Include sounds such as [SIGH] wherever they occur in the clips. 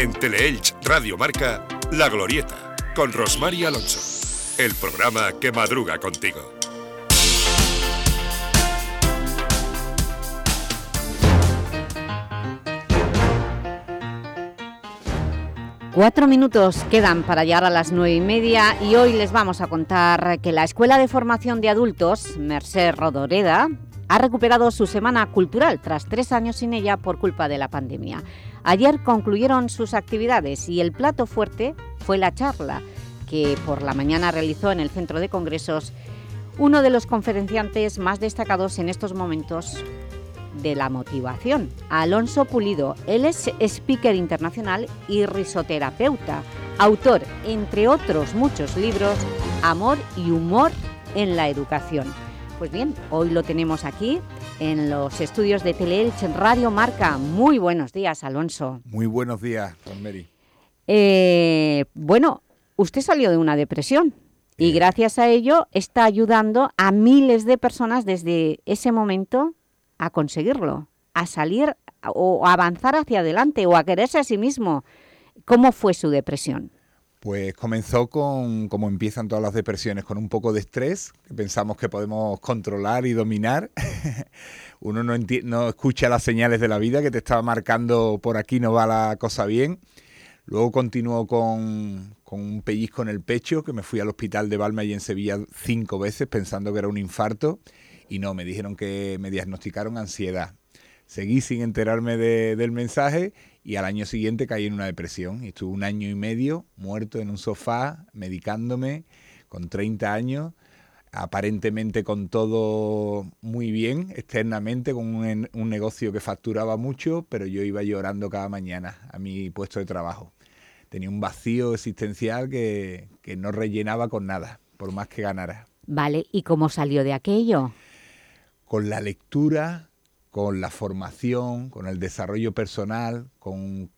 En Teleelch Radio Marca, La Glorieta, con Rosmar Alonso. El programa que madruga contigo. Cuatro minutos quedan para llegar a las nueve y media y hoy les vamos a contar que la Escuela de Formación de Adultos, Merced Rodoreda, ha recuperado su semana cultural tras tres años sin ella por culpa de la pandemia. Ayer concluyeron sus actividades y el plato fuerte fue la charla que por la mañana realizó en el Centro de Congresos uno de los conferenciantes más destacados en estos momentos de la motivación. Alonso Pulido, él es speaker internacional y risoterapeuta, autor, entre otros muchos libros, Amor y Humor en la Educación. Pues bien, hoy lo tenemos aquí en los estudios de Teleelch Radio Marca. Muy buenos días, Alonso. Muy buenos días, Rosemary. Eh, bueno, usted salió de una depresión y eh. gracias a ello está ayudando a miles de personas desde ese momento a conseguirlo, a salir o a avanzar hacia adelante o a quererse a sí mismo. ¿Cómo fue su depresión? Pues comenzó con, como empiezan todas las depresiones, con un poco de estrés, que pensamos que podemos controlar y dominar. [LAUGHS] Uno no, no escucha las señales de la vida que te estaba marcando por aquí no va la cosa bien. Luego continuó con, con, un pellizco en el pecho, que me fui al hospital de Balma y en Sevilla cinco veces pensando que era un infarto y no, me dijeron que me diagnosticaron ansiedad. Seguí sin enterarme del mensaje y al año siguiente caí en una depresión. Y estuve un año y medio muerto en un sofá, medicándome, con 30 años, aparentemente con todo muy bien, externamente, con un, un negocio que facturaba mucho, pero yo iba llorando cada mañana a mi puesto de trabajo. Tenía un vacío existencial que, que no rellenaba con nada, por más que ganara. Vale, ¿y cómo salió de aquello? con la lectura, con la formación, con el desarrollo personal, con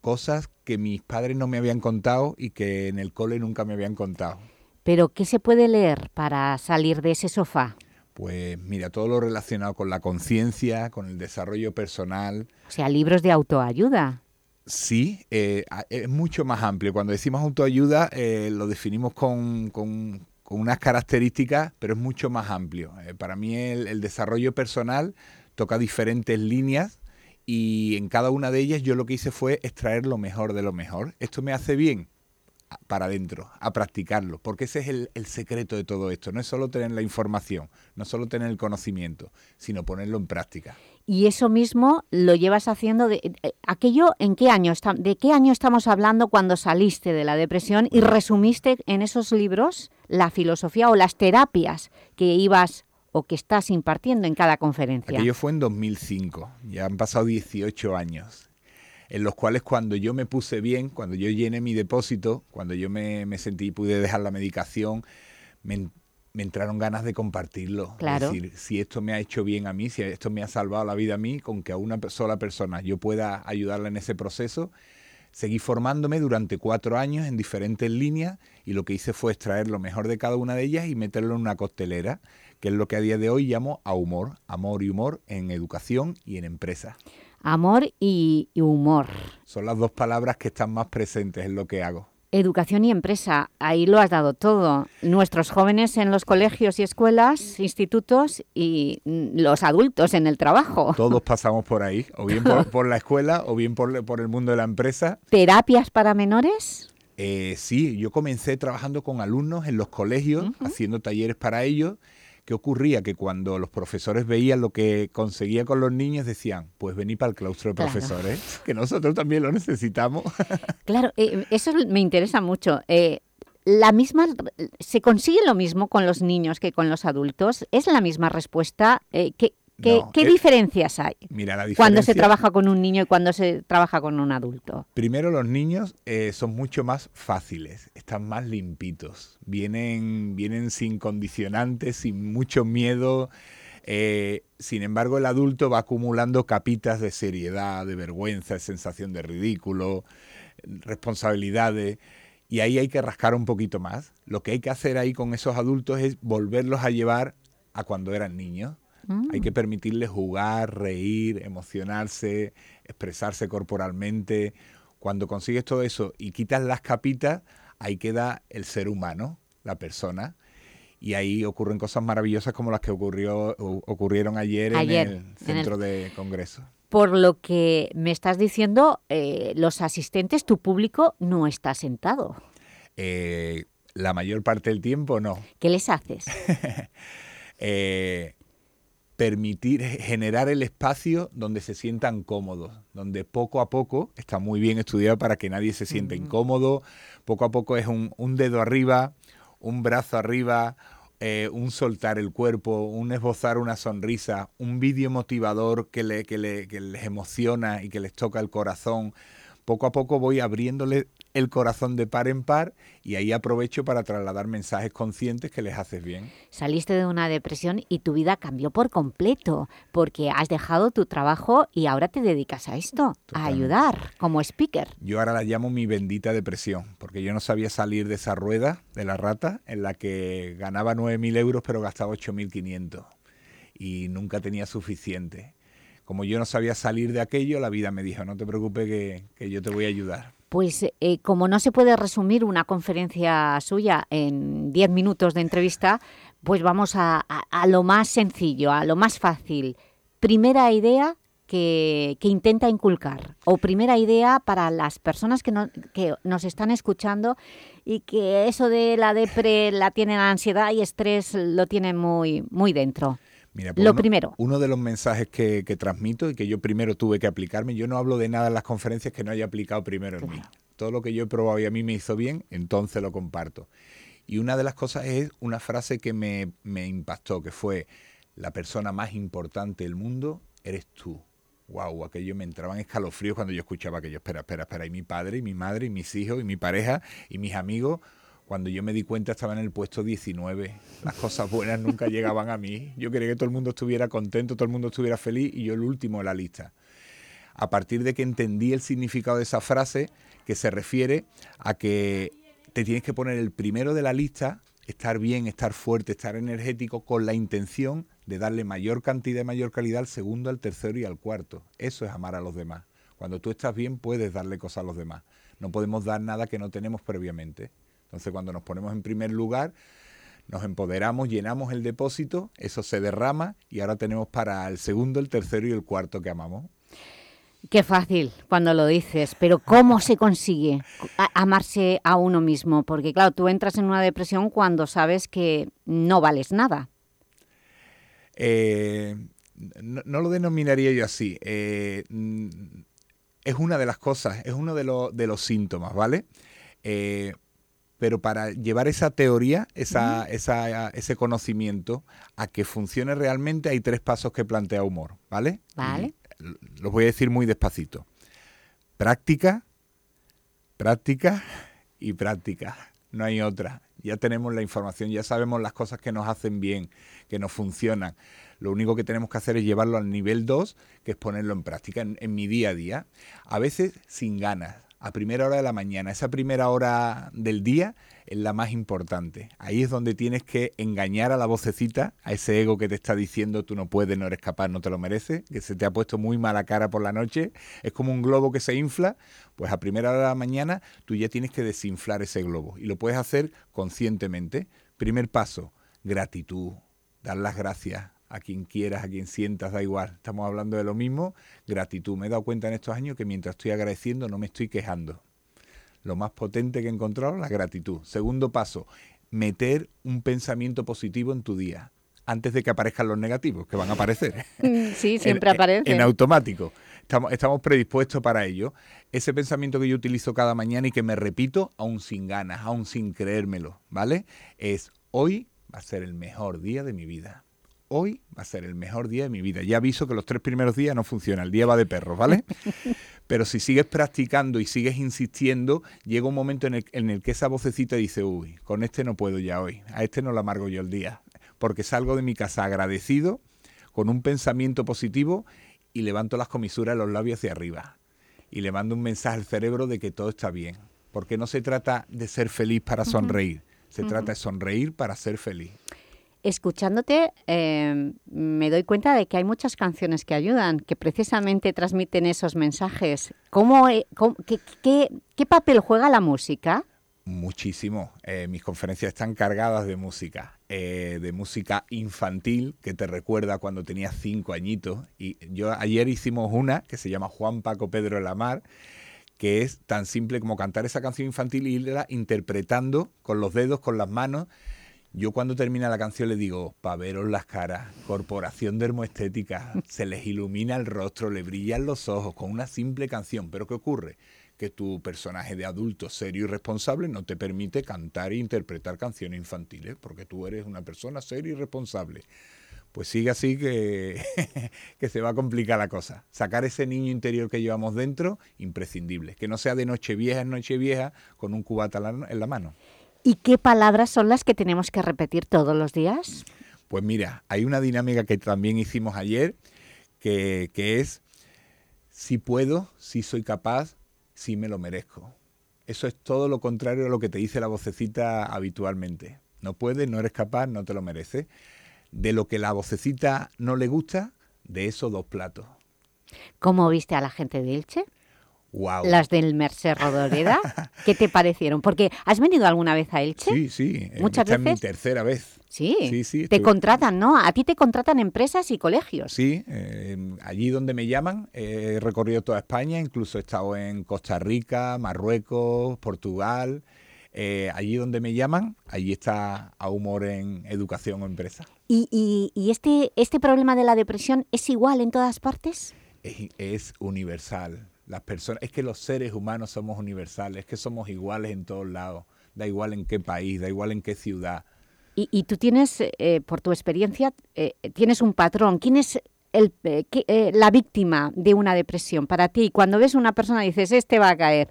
cosas que mis padres no me habían contado y que en el cole nunca me habían contado. ¿Pero qué se puede leer para salir de ese sofá? Pues mira, todo lo relacionado con la conciencia, con el desarrollo personal. O sea, libros de autoayuda. Sí, eh, es mucho más amplio. Cuando decimos autoayuda eh, lo definimos con, con unas características, pero es mucho más amplio. Eh, para mí el, desarrollo personal toca diferentes líneas y en cada una de ellas yo lo que hice fue extraer lo mejor de lo mejor. Esto me hace bien para adentro, a practicarlo, porque ese es el, el, secreto de todo esto. No es solo tener la información, no solo tener el conocimiento, sino ponerlo en práctica y eso mismo lo llevas haciendo de, eh, aquello en qué año de qué año estamos hablando cuando saliste de la depresión y resumiste en esos libros la filosofía o las terapias que ibas o que estás impartiendo en cada conferencia. Aquello fue en 2005, ya han pasado 18 años, en los cuales cuando yo me puse bien, cuando yo llené mi depósito, cuando yo me, me sentí y pude dejar la medicación, me, me entraron ganas de compartirlo. Claro. Es decir, si esto me ha hecho bien a mí, si esto me ha salvado la vida a mí, con que a una sola persona yo pueda ayudarla en ese proceso, seguí formándome durante cuatro años en diferentes líneas y lo que hice fue extraer lo mejor de cada una de ellas y meterlo en una costelera, que es lo que a día de hoy llamo a humor, amor y humor en educación y en empresa. Amor y humor. Son las dos palabras que están más presentes en lo que hago. Educación y empresa, ahí lo has dado todo. Nuestros jóvenes en los colegios y escuelas, institutos y los adultos en el trabajo. Todos [LAUGHS] pasamos por ahí, o bien por, la escuela o bien por, el mundo de la empresa. ¿Terapias para menores? Eh, sí, yo comencé trabajando con alumnos en los colegios, haciendo talleres para ellos ¿Qué ocurría? Que cuando los profesores veían lo que conseguía con los niños, decían, pues vení para el claustro de profesores, [LAUGHS] que nosotros también lo necesitamos. [LAUGHS] Claro, eh, eso me interesa mucho. Eh, la misma, ¿Se consigue lo mismo con los niños que con los adultos? ¿Es la misma respuesta? Eh, que ¿Qué, diferencias hay cuando se trabaja con un niño y cuando se trabaja con un adulto? Primero, los niños eh, son mucho más fáciles, están más limpitos, vienen, vienen sin condicionantes, sin mucho miedo. Eh, sin embargo, el adulto va acumulando capitas de seriedad, de vergüenza, de sensación de ridículo, responsabilidades. Y ahí hay que rascar un poquito más. Lo que hay que hacer ahí con esos adultos es volverlos a llevar a cuando eran niños hay que mm. permitirles jugar, reír, emocionarse, expresarse corporalmente. Cuando consigues todo eso y quitas las capitas, ahí queda el ser humano, la persona. Y ahí ocurren cosas maravillosas como las que ocurrió, ocurrieron ayer, en el centro de congreso. Por lo que me estás diciendo, eh, los asistentes, tu público, no está sentado. Eh, la mayor parte del tiempo no. ¿Qué les haces? [LAUGHS] Eh, permitir generar el espacio donde se sientan cómodos, donde poco a poco, está muy bien estudiado para que nadie se sienta incómodo, poco a poco es un, dedo arriba, un brazo arriba, eh, un soltar el cuerpo, un esbozar una sonrisa, un vídeo motivador que, le, que, le, que les emociona y que les toca el corazón. Poco a poco voy abriéndole el corazón de par en par y ahí aprovecho para trasladar mensajes conscientes que les haces bien. Saliste de una depresión y tu vida cambió por completo porque has dejado tu trabajo y ahora te dedicas a esto, a ayudar como speaker. Yo ahora la llamo mi bendita depresión porque yo no sabía salir de esa rueda de la rata en la que ganaba 9.000 euros pero gastaba 8.500 y nunca tenía suficiente. Como yo no sabía salir de aquello, la vida me dijo, no te preocupes que, que yo te voy a ayudar. Pues eh, como no se puede resumir una conferencia suya en 10 minutos de entrevista, pues vamos a, lo más sencillo, a lo más fácil. Primera idea que, intenta inculcar o primera idea para las personas que, que nos están escuchando y que eso de la depre la tienen ansiedad y estrés lo tienen muy, muy dentro. Mira, pues lo uno, primero. Uno de los mensajes que, transmito y que yo primero tuve que aplicarme, yo no hablo de nada en las conferencias que no haya aplicado primero en mí. Todo lo que yo he probado y a mí me hizo bien, entonces lo comparto. Y una de las cosas es una frase que me, me impactó, que fue, la persona más importante del mundo eres tú. Wow, aquello me entraban escalofríos cuando yo escuchaba aquello. Espera, espera, espera. Y mi padre, y mi madre, y mis hijos, y mi pareja, y mis amigos cuando yo me di cuenta estaba en el puesto 19. Las cosas buenas nunca [LAUGHS] llegaban a mí. Yo quería que todo el mundo estuviera contento, todo el mundo estuviera feliz y yo el último en la lista. A partir de que entendí el significado de esa frase, que se refiere a que te tienes que poner el primero de la lista, estar bien, estar fuerte, estar energético, con la intención de darle mayor cantidad y mayor calidad al segundo, al tercero y al cuarto. Eso es amar a los demás. Cuando tú estás bien, puedes darle cosas a los demás. No podemos dar nada que no tenemos previamente. Entonces cuando nos ponemos en primer lugar, nos empoderamos, llenamos el depósito, eso se derrama y ahora tenemos para el segundo, el tercero y el cuarto que amamos. Qué fácil cuando lo dices, pero ¿cómo se consigue amarse a uno mismo? Porque claro, tú entras en una depresión cuando sabes que no vales nada. Eh, no, lo denominaría yo así. Eh, es una de las cosas, es uno de, de los síntomas, ¿vale? Eh, pero para llevar esa teoría, esa, ese conocimiento a que funcione realmente hay tres pasos que plantea Humor, ¿vale? Vale. los voy a decir muy despacito. Práctica, práctica y práctica. No hay otra. Ya tenemos la información, ya sabemos las cosas que nos hacen bien, que nos funcionan. Lo único que tenemos que hacer es llevarlo al nivel 2, que es ponerlo en práctica en mi día a día. A veces sin ganas, a primera hora de la mañana. Esa primera hora del día es la más importante. Ahí es donde tienes que engañar a la vocecita, a ese ego que te está diciendo tú no puedes, no eres capaz, no te lo mereces, que se te ha puesto muy mala cara por la noche. Es como un globo que se infla. Pues a primera hora de la mañana tú ya tienes que desinflar ese globo y lo puedes hacer conscientemente. Primer paso, gratitud, dar las gracias, a quien quieras, a quien sientas, da igual. Estamos hablando de lo mismo, gratitud. Me he dado cuenta en estos años que mientras estoy agradeciendo no me estoy quejando. Lo más potente que he encontrado, la gratitud. Segundo paso, meter un pensamiento positivo en tu día, antes de que aparezcan los negativos, que van a aparecer. [LAUGHS] Sí, [LAUGHS] siempre aparecen. En automático. Estamos, estamos predispuestos para ello. Ese pensamiento que yo utilizo cada mañana y que me repito, aún sin ganas, aún sin creérmelo, ¿vale? Es hoy va a ser el mejor día de mi vida hoy va a ser el mejor día de mi vida. Ya aviso que los tres primeros días no funciona, el día va de perros, ¿vale? [LAUGHS] Pero si sigues practicando y sigues insistiendo, llega un momento en el, que esa vocecita dice, uy, con este no puedo ya hoy, a este no lo amargo yo el día, porque salgo de mi casa agradecido, con un pensamiento positivo y levanto las comisuras de los labios hacia arriba. Y le mando un mensaje al cerebro de que todo está bien, porque no se trata de ser feliz para sonreír, se trata de sonreír para ser feliz. Escuchándote eh, me doy cuenta de que hay muchas canciones que ayudan, que precisamente transmiten esos mensajes. ¿Cómo, eh, qué, papel juega la música? Muchísimo. Eh, mis conferencias están cargadas de música, de música infantil que te recuerda cuando tenías cinco añitos. Y yo ayer hicimos una que se llama Juan Paco Pedro la Mar, que es tan simple como cantar esa canción infantil y irla interpretando con los dedos, con las manos yo cuando termina la canción le digo, pa' veros las caras, corporación dermoestética, se les ilumina el rostro, le brillan los ojos con una simple canción. Pero ¿qué ocurre? Que tu personaje de adulto serio y responsable no te permite cantar e interpretar canciones infantiles, porque tú eres una persona seria y responsable. Pues sigue así que, [LAUGHS] que se va a complicar la cosa. Sacar ese niño interior que llevamos dentro, imprescindible. Que no sea de noche vieja en noche vieja con un cubata en la mano. ¿Y qué palabras son las que tenemos que repetir todos los días? Pues mira, hay una dinámica que también hicimos ayer, que, es si puedo, si soy capaz, si me lo merezco. Eso es todo lo contrario a lo que te dice la vocecita habitualmente. No puedes, no eres capaz, no te lo mereces. De lo que la vocecita no le gusta, de esos dos platos. ¿Cómo viste a la gente de Las del Merced Rodoreda, [LAUGHS] ¿qué te parecieron? Porque ¿has venido alguna vez a Elche? Sí, sí. Muchas veces. Es mi tercera vez. Sí, sí, sí te contratan, ¿no? A ti te contratan empresas y colegios. Sí, eh, allí donde me llaman, he recorrido toda España, incluso he estado en Costa Rica, Marruecos, Portugal. Eh, allí donde me llaman, allí está a humor en educación o empresa. ¿Y, y, este, este problema de la depresión es igual en todas partes? es universal las personas, es que los seres humanos somos universales, es que somos iguales en todos lados, da igual en qué país, da igual en qué ciudad. Y, tú tienes, eh, por tu experiencia, eh, tienes un patrón. ¿Quién es el, eh, la víctima de una depresión para ti? Cuando ves a una persona dices, este va a caer.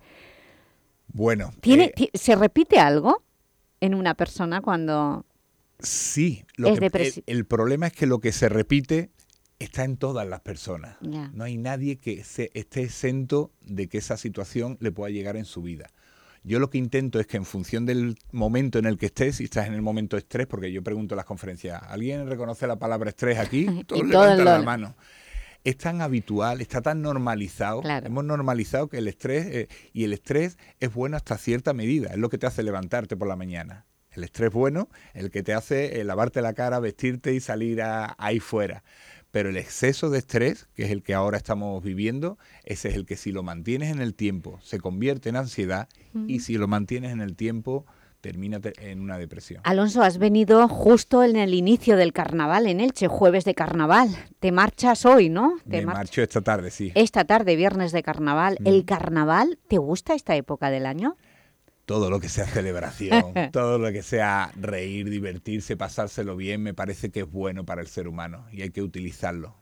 Bueno. ¿Tiene, ¿Se repite algo en una persona cuando Sí, lo el, problema es que lo que se repite está en todas las personas. No hay nadie que se, esté exento de que esa situación le pueda llegar en su vida. Yo lo que intento es que en función del momento en el que estés, si estás en el momento de estrés, porque yo pregunto en las conferencias, ¿alguien reconoce la palabra estrés aquí? [LAUGHS] Todos levantan la mano. Es tan habitual, está tan normalizado, hemos normalizado que el estrés, eh, y el estrés es bueno hasta cierta medida, es lo que te hace levantarte por la mañana. El estrés bueno, el que te hace eh, lavarte la cara, vestirte y salir ahí fuera. Pero el exceso de estrés, que es el que ahora estamos viviendo, ese es el que si lo mantienes en el tiempo se convierte en ansiedad y si lo mantienes en el tiempo termina en una depresión. Alonso, has venido justo en el inicio del carnaval en Elche, jueves de carnaval. Te marchas hoy, ¿no? Te marcho esta tarde, sí. Esta tarde, viernes de carnaval. ¿El carnaval te gusta esta época del año? Todo lo que sea [LAUGHS] celebración, [LAUGHS] todo lo que sea reír, divertirse, pasárselo bien, me parece que es bueno para el ser humano y hay que utilizarlo.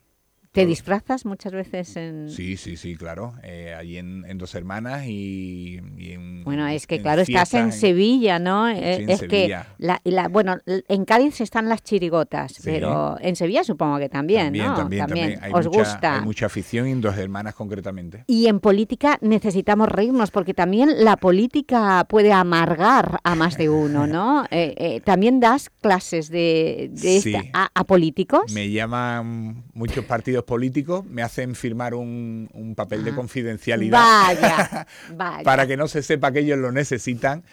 ¿Te disfrazas muchas veces en...? Sí, sí, sí, claro. Eh, allí en, Dos Hermanas y, en... Bueno, es que claro, estás en, Sevilla, ¿no? Eh, es que, la, bueno, en Cádiz están las chirigotas, pero en Sevilla supongo que también, también ¿no? También, también. Os gusta. Hay mucha afición en Dos Hermanas concretamente. Y en política necesitamos reírnos, porque también la política puede amargar a más de uno, ¿no? [LAUGHS] Eh, ¿También das clases de, a, a políticos? Me llaman muchos partidos políticos me hacen firmar un, papel de ah. confidencialidad vaya, [LAUGHS] vaya. para que no se sepa que ellos lo necesitan.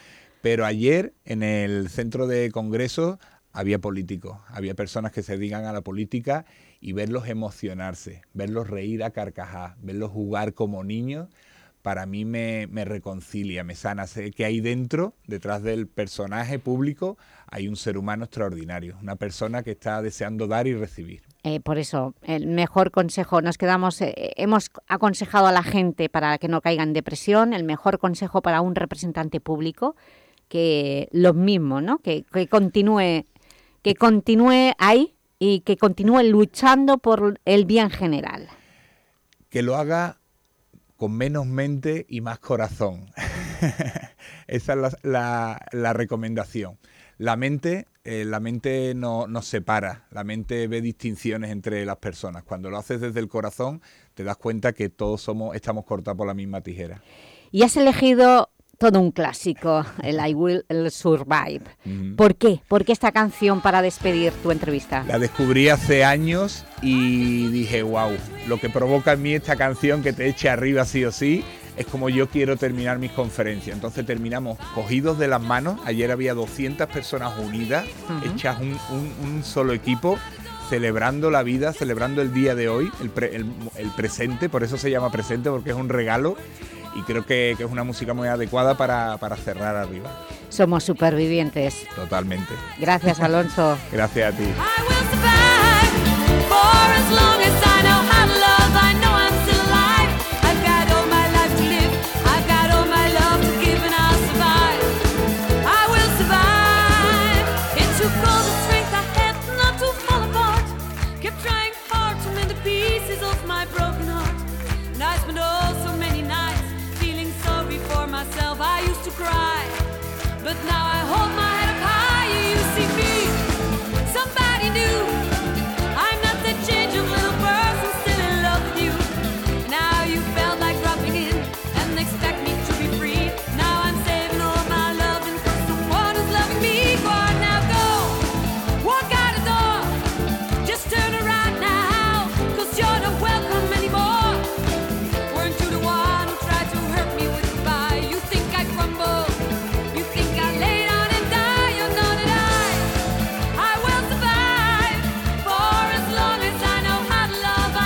Pero ayer en el centro de congreso había políticos, había personas que se dedican a la política y verlos emocionarse, verlos reír a carcajadas, verlos jugar como niños, para mí me, me, reconcilia, me sana. Sé que ahí dentro, detrás del personaje público, hay un ser humano extraordinario, una persona que está deseando dar y recibir. Eh, por eso, el mejor consejo, nos quedamos, eh, hemos aconsejado a la gente para que no caiga en depresión, el mejor consejo para un representante público, que lo mismo, ¿no? que, continúe, que continúe ahí y que continúe luchando por el bien general. Que lo haga con menos mente y más corazón. [LAUGHS] Esa es la recomendación. La mente eh, la mente no, nos separa, la mente ve distinciones entre las personas. Cuando lo haces desde el corazón, te das cuenta que todos somos, estamos cortados por la misma tijera. Y has elegido todo un clásico, el I Will Survive. ¿Por qué? ¿Por qué esta canción para despedir tu entrevista? La descubrí hace años y dije, wow, lo que provoca en mí esta canción que te eche arriba sí o sí, es como yo quiero terminar mis conferencias. Entonces terminamos cogidos de las manos. Ayer había 200 personas unidas, hechas un, solo equipo, celebrando la vida, celebrando el día de hoy, el presente, por eso se llama presente, porque es un regalo y creo que, es una música muy adecuada para, para cerrar arriba. Somos supervivientes. Totalmente. Gracias, Alonso. [LAUGHS] Gracias a ti.